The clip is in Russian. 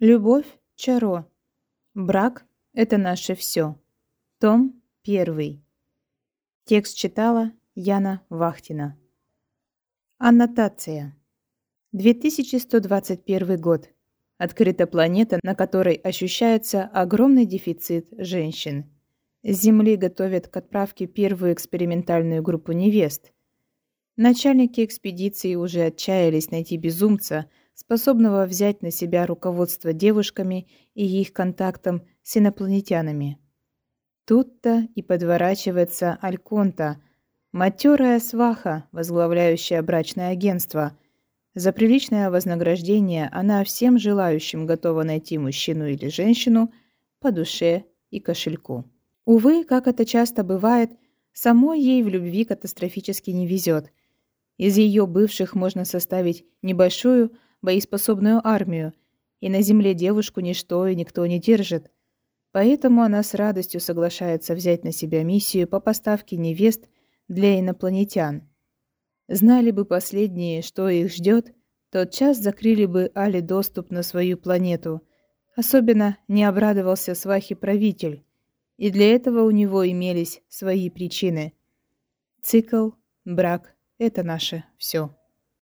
Любовь – чаро. Брак – это наше все. Том 1. Текст читала Яна Вахтина. Аннотация. 2121 год. Открыта планета, на которой ощущается огромный дефицит женщин. Земли готовят к отправке первую экспериментальную группу невест. Начальники экспедиции уже отчаялись найти безумца – способного взять на себя руководство девушками и их контактом с инопланетянами. Тут-то и подворачивается Альконта, матерая сваха, возглавляющая брачное агентство. За приличное вознаграждение она всем желающим готова найти мужчину или женщину по душе и кошельку. Увы, как это часто бывает, самой ей в любви катастрофически не везет. Из ее бывших можно составить небольшую, боеспособную армию, и на земле девушку ничто и никто не держит. Поэтому она с радостью соглашается взять на себя миссию по поставке невест для инопланетян. Знали бы последние, что их ждет, тот час закрыли бы Али доступ на свою планету. Особенно не обрадовался свахи-правитель, и для этого у него имелись свои причины. Цикл, брак — это наше все.